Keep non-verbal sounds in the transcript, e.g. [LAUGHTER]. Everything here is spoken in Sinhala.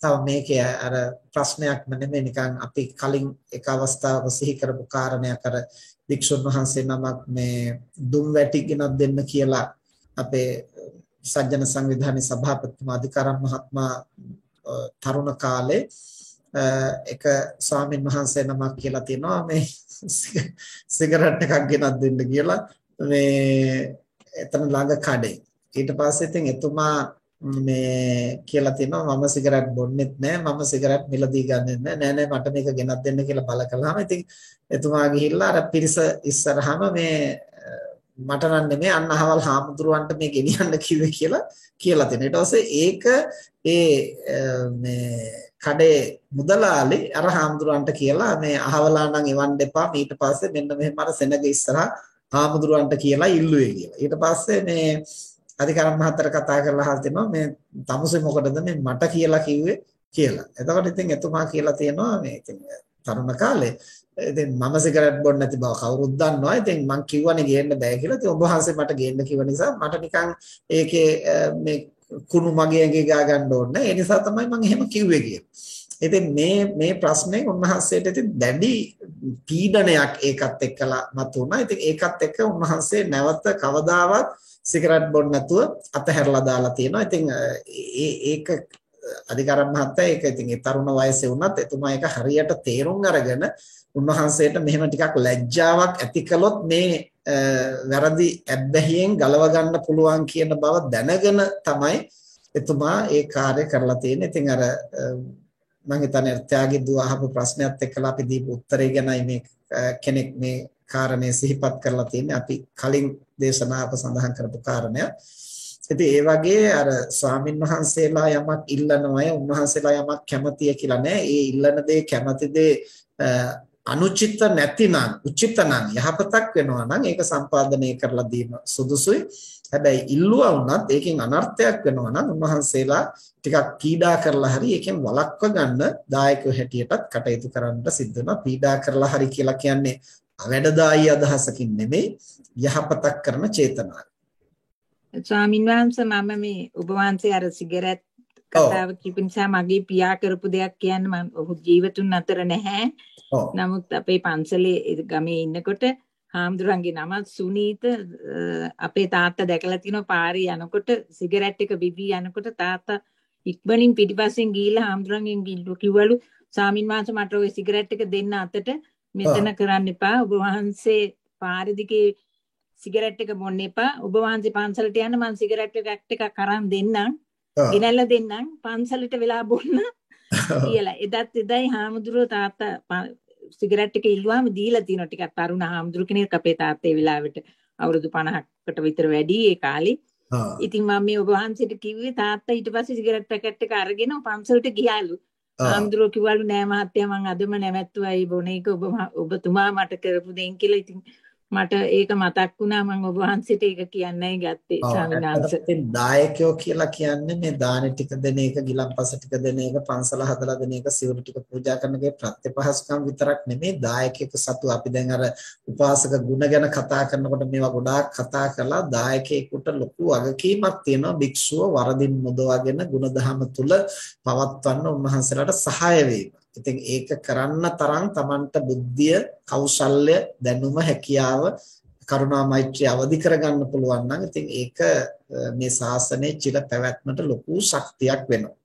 තව මේකේ අර ප්‍රශ්නයක්ම නෙමෙයි. නිකන් අපි කලින් එක අවස්ථාවක සිහි කරපු කාරණයක් අර වික්ෂුන් වහන්සේ නමක් මේ දුම් වැටි ගෙනත් දෙන්න කියලා අපේ සජ්ජන සංවිධානයේ සභාපතිතුමා අධිකාරම් මහත්මයා තරුණ කාලේ එක ස්වාමින් වහන්සේ නමක් කියලා තියෙනවා. මේ සිගරට් එකක් ගෙනත් දෙන්න කියලා. මේ එතන ළඟ කඩේ. ඊට පස්සේ ඉතින් එතුමා මේ කියලා තියෙනවා මම සිගරට් බොන්නෙත් නෑ මම සිගරට් මිලදී ගන්නෙත් නෑ නෑ නෑ මට මේක ගෙනත් දෙන්න කියලා බල කළාම ඉතින් එතුමා ගිහිල්ලා අර පිරිස ඉස්සරහම මේ මට නම් නෙමෙයි අන්න අහවල් හාමුදුරුවන්ට මේ ගෙනියන්න කිව්වේ කියලා කියලා තියෙනවා. ඊට පස්සේ ඒක ඒ මේ කඩේ මුදලාලි අර හාමුදුරුවන්ට කියලා මේ අහවලා නම් එවන්න එපා ඊට පස්සේ මෙන්න මෙහෙම අර සෙනග ඉස්සරහා හාමුදුරුවන්ට කියලා ඉල්ලුවේ කියලා. ඊට පස්සේ මේ අධිකාරම් මහත්තර කතා කරලා අහලා තිනවා මේ තමුසේ මොකටද මේ මට කියලා කිව්වේ කියලා. එතකොට ඉතින් එතුමා කියලා තියෙනවා මේ ඉතින් තරුණ කාලේ ඉතින් මම සිගරට් බොන්න නැති බව කවුරුත් දන්නවා. ඉතින් මං කිව්වනේ ගේන්න බෑ කියලා. ඉතින් ඔබ වහන්සේ මට ගේන්න කිව්ව නිසා මට නිකන් ඒකේ මේ කුණු මගේ ඇඟේ ගා ගන්න ඕනේ. ඒ නිසා තමයි මම එහෙම කිව්වේ කියලා. ඉතින් මේ මේ ප්‍රශ්නේ උන්වහන්සේට ඉතින් දැඩි පීඩනයක් ඒකත් එක්කලා මතුණා. ඉතින් ඒකත් එක්ක උන්වහන්සේ නැවත කවදාවත් සිගරට් බොන්න නැතුව අතහැරලා දාලා තියෙනවා. ඉතින් ඒක අධිකාරම් මහත්තයා ඒක ඉතින් ඒ තරුණ වයසේ වුණත් එතුමා ඒක හරියට තේරුම් අරගෙන උන්වහන්සේට මෙහෙම ටිකක් ලැජ්ජාවක් ඇති කළොත් මේ වැරදි ඇබ්බැහියෙන් ගලව ගන්න පුළුවන් කියන බව දැනගෙන තමයි එතුමා ඒ කාර්ය කරලා තියෙන්නේ. ඉතින් අර මම හිතන්නේ ත්‍යාගී දුව අහපු ප්‍රශ්නයත් එක්කලා අපි දීපු උත්තරේ ගැනයි මේ කෙනෙක් මේ කාරණේ සිහිපත් කරලා තියෙන්නේ. අපි කලින් දේශනාවක සඳහන් කරපු කාරණය. ඉතින් ඒ වගේ අර ස්වාමින් වහන්සේලා යමක් ඉල්ලන අය උන්වහන්සේලා යමක් කැමතිය කියලා නෑ. ඒ ඉල්ලන දේ කැමති දේ අනුචිත නැතිනම් උචිත නම් යහපතක් වෙනවා නම් ඒක සම්පාදනය කරලා දීම සුදුසුයි. හැබැයි ඉල්ලුවා වුණත් ඒකෙන් අනර්ථයක් වෙනවා නම් උන්වහන්සේලා ටිකක් පීඩා කරලා හරි ඒකෙන් වළක්ව ගන්න දායකයෝ හැටියටත් කටයුතු කරන්න සිද්ධ වෙනවා. පීඩා කරලා හරි කියලා කියන්නේ අවැඩදායි අදහසකින් නෙමෙයි යහපතක් කරන චේතනාව. ස්වාමින් වහන්සේ මම මේ ඔබ වහන්සේ අර සිගරට් කතාව කිව්ව නිසා මගේ පියා කරපු දෙයක් කියන්න මම ඔහු ජීවතුන් අතර නැහැ. නමුත් අපේ පන්සලේ ගමේ ඉන්නකොට හාමුදුරන්ගේ නම සුනීත අපේ තාත්තා දැකලා තිනවා පාරේ යනකොට සිගරට් එක බිබී යනකොට තාත්තා ඉක්මනින් පිටිපස්සෙන් ගිහිල්ලා හාමුදුරන්ගෙන් කිව්වලු සාමින් වහන්සේ මට ওই සිගරට් එක දෙන්න අතට මෙතන කරන්න එපා. ඔබ වහන්සේ පාරේ දිගේ සිගරට් එක බොන්න එපා. ඔබ වහන්සේ පන්සලට යන්න මම සිගරට් එකක් ටිකක් අරන් දෙන්නම් ගෙනල්ලා දෙන්නම් පන්සලට වෙලා බොන්න [LAUGHS] කියලා එදත් එදයි හාමුදුරුවෝ තාත්තා සිගරට් එක ඉල්ලුවාම දීලා තියෙනවා ටිකක් තරුණ හාමුදුරු කෙනෙක් අපේ තාත්තේ වෙලාවට අවුරුදු 50කට විතර වැඩි ඒ කාලේ. ඉතින් මම මේ ඔබ වහන්සේට කිව්වේ තාත්තා ඊට පස්සේ සිගරට් පැකට් එක අරගෙන පන්සලට ගියාලු. හාමුදුරුවෝ කිව්වලු නෑ මහත්තයා මං අදම නැවැත්තුවා ඒ බොන එක ඔබ ඔබතුමා මට කරපු දෙයින් කියලා. ඉතින් මට ඒක මතක් වුණා මම ඔබ වහන්සේට ඒක කියන්නයි ගත්තේ ස්වාමීන් වහන්සේ. දායකයෝ කියලා කියන්නේ මේ දාන ටික දෙන එක, ගිලම්පස ටික දෙන එක, පන්සල හදලා දෙන එක, සිවුරු ටික පූජා කරන එකේ ප්‍රත්‍යපහසුකම් විතරක් නෙමෙයි දායකයෙකු සතු අපි දැන් අර උපාසක ගුණ ගැන කතා කරනකොට මේවා ගොඩාක් කතා කරලා දායකයෙකුට ලොකු වගකීමක් තියෙනවා භික්ෂුව වරදින් මුදවාගෙන ගුණධම තුල පවත්වන්න උන්වහන්සේලාට සහාය වීම. ඉතින් ඒක කරන්න තරම් Tamanට බුද්ධිය, කෞශල්‍ය, දැනුම, හැකියාව, කරුණා මෛත්‍රිය අවදි කරගන්න පුළුවන් නම් ඉතින් ඒක මේ ශාසනයේ චිර පැවැත්මට ලොකු ශක්තියක් වෙනවා.